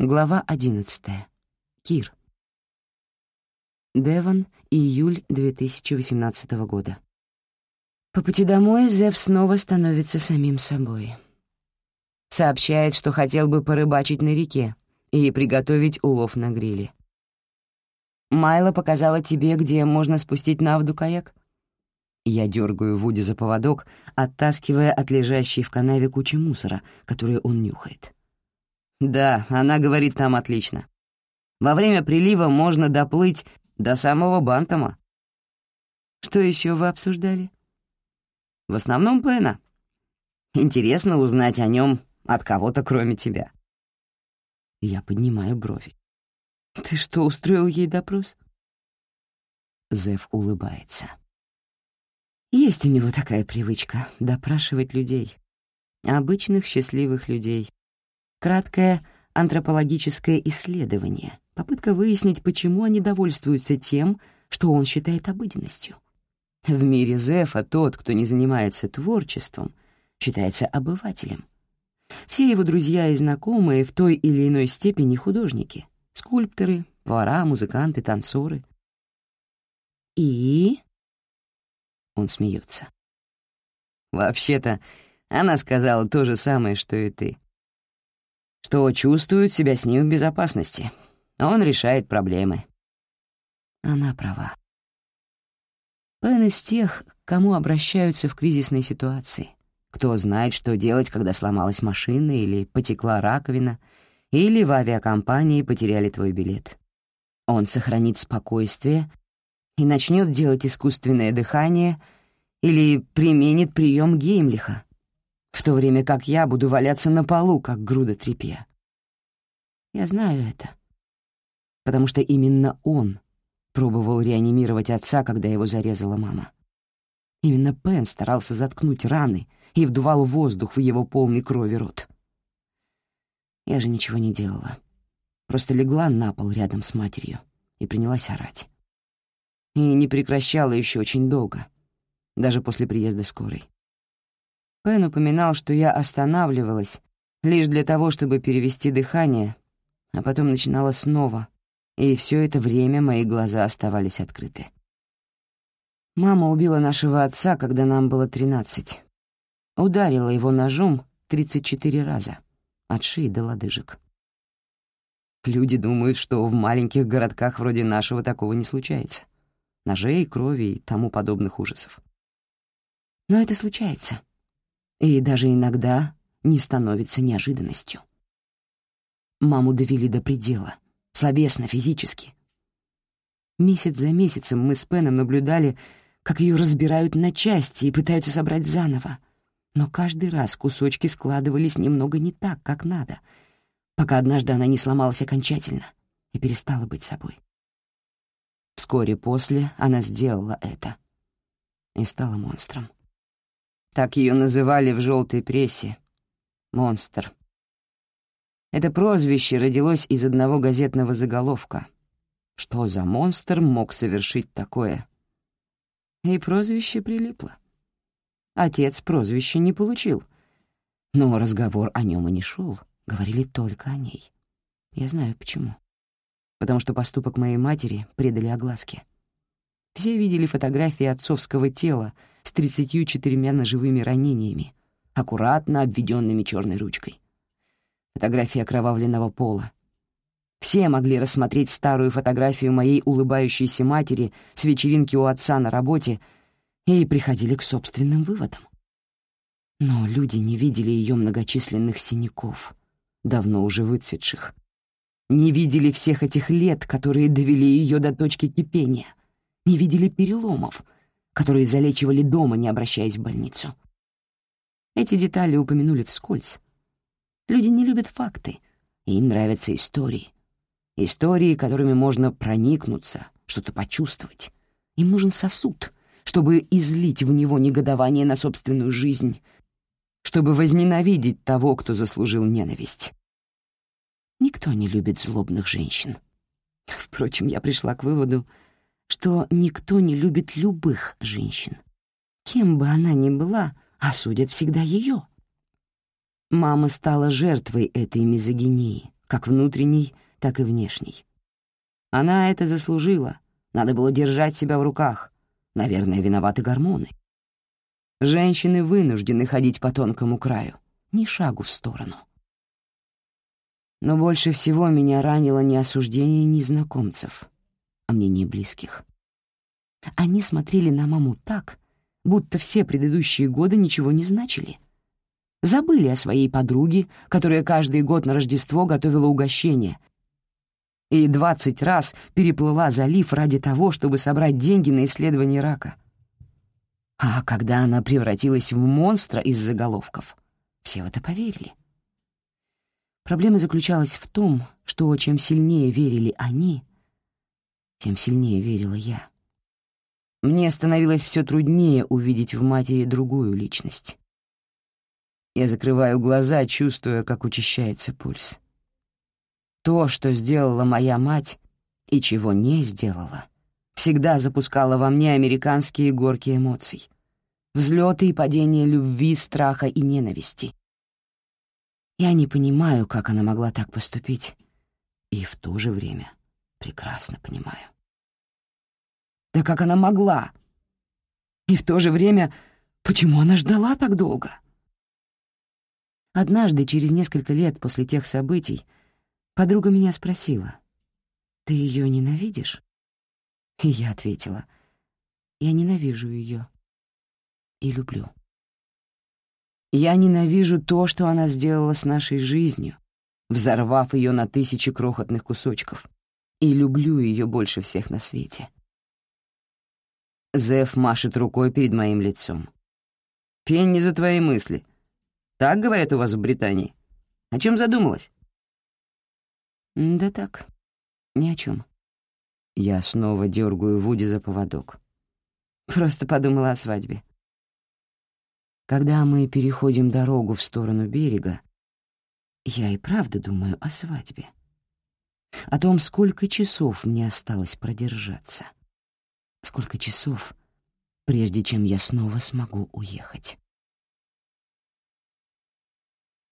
Глава 11. Кир. Девон, июль 2018 года. По пути домой Зев снова становится самим собой. Сообщает, что хотел бы порыбачить на реке и приготовить улов на гриле. «Майла показала тебе, где можно спустить на воду каяк?» Я дергаю Вуди за поводок, оттаскивая от лежащей в канаве кучи мусора, которую он нюхает. Да, она говорит, там отлично. Во время прилива можно доплыть до самого Бантама. Что еще вы обсуждали? В основном Пэна. Интересно узнать о нем от кого-то, кроме тебя. Я поднимаю брови. Ты что, устроил ей допрос? Зев улыбается. Есть у него такая привычка — допрашивать людей. Обычных счастливых людей. Краткое антропологическое исследование, попытка выяснить, почему они довольствуются тем, что он считает обыденностью. В мире Зефа тот, кто не занимается творчеством, считается обывателем. Все его друзья и знакомые в той или иной степени художники, скульпторы, повара, музыканты, танцоры. И он смеется. «Вообще-то, она сказала то же самое, что и ты. Что чувствует себя с ним в безопасности. Он решает проблемы». Она права. Пен из тех, к кому обращаются в кризисной ситуации. Кто знает, что делать, когда сломалась машина или потекла раковина, или в авиакомпании потеряли твой билет. Он сохранит спокойствие и начнет делать искусственное дыхание или применит прием Геймлиха, в то время как я буду валяться на полу, как груда тряпья. Я знаю это, потому что именно он пробовал реанимировать отца, когда его зарезала мама. Именно Пен старался заткнуть раны и вдувал воздух в его полный крови рот. Я же ничего не делала. Просто легла на пол рядом с матерью и принялась орать и не прекращала еще очень долго, даже после приезда скорой. Пен упоминал, что я останавливалась лишь для того, чтобы перевести дыхание, а потом начинала снова, и все это время мои глаза оставались открыты. Мама убила нашего отца, когда нам было тринадцать. Ударила его ножом 34 раза, от шеи до лодыжек. Люди думают, что в маленьких городках вроде нашего такого не случается ножей, крови и тому подобных ужасов. Но это случается. И даже иногда не становится неожиданностью. Маму довели до предела, словесно, физически. Месяц за месяцем мы с Пеном наблюдали, как ее разбирают на части и пытаются собрать заново. Но каждый раз кусочки складывались немного не так, как надо, пока однажды она не сломалась окончательно и перестала быть собой. Вскоре после она сделала это и стала монстром. Так ее называли в желтой прессе. Монстр. Это прозвище родилось из одного газетного заголовка. Что за монстр мог совершить такое? И прозвище прилипло. Отец прозвище не получил. Но разговор о нем и не шел. Говорили только о ней. Я знаю почему потому что поступок моей матери предали огласке. Все видели фотографии отцовского тела с 34 ножевыми ранениями, аккуратно обведенными черной ручкой. Фотографии окровавленного пола. Все могли рассмотреть старую фотографию моей улыбающейся матери с вечеринки у отца на работе и приходили к собственным выводам. Но люди не видели ее многочисленных синяков, давно уже выцветших, не видели всех этих лет, которые довели ее до точки кипения, не видели переломов, которые залечивали дома, не обращаясь в больницу. Эти детали упомянули вскользь. Люди не любят факты, им нравятся истории. Истории, которыми можно проникнуться, что-то почувствовать. Им нужен сосуд, чтобы излить в него негодование на собственную жизнь, чтобы возненавидеть того, кто заслужил ненависть. Никто не любит злобных женщин. Впрочем, я пришла к выводу, что никто не любит любых женщин. Кем бы она ни была, осудят всегда ее. Мама стала жертвой этой мизогинии, как внутренний, так и внешний. Она это заслужила, надо было держать себя в руках. Наверное, виноваты гормоны. Женщины вынуждены ходить по тонкому краю, ни шагу в сторону. Но больше всего меня ранило не осуждение незнакомцев, а мнение близких. Они смотрели на маму так, будто все предыдущие годы ничего не значили. Забыли о своей подруге, которая каждый год на Рождество готовила угощение, и двадцать раз переплыла залив ради того, чтобы собрать деньги на исследование рака. А когда она превратилась в монстра из заголовков, все в это поверили. Проблема заключалась в том, что чем сильнее верили они, тем сильнее верила я. Мне становилось все труднее увидеть в матери другую личность. Я закрываю глаза, чувствуя, как учащается пульс. То, что сделала моя мать и чего не сделала, всегда запускало во мне американские горки эмоций. Взлеты и падения любви, страха и ненависти. Я не понимаю, как она могла так поступить, и в то же время прекрасно понимаю. Да как она могла? И в то же время, почему она ждала так долго? Однажды, через несколько лет после тех событий, подруга меня спросила, «Ты ее ненавидишь?» И я ответила, «Я ненавижу ее и люблю». Я ненавижу то, что она сделала с нашей жизнью, взорвав ее на тысячи крохотных кусочков, и люблю ее больше всех на свете. Зев машет рукой перед моим лицом. «Пенни за твои мысли. Так говорят у вас в Британии. О чем задумалась?» «Да так, ни о чем. Я снова дергаю Вуди за поводок. Просто подумала о свадьбе. Когда мы переходим дорогу в сторону берега, я и правда думаю о свадьбе. О том, сколько часов мне осталось продержаться. Сколько часов, прежде чем я снова смогу уехать.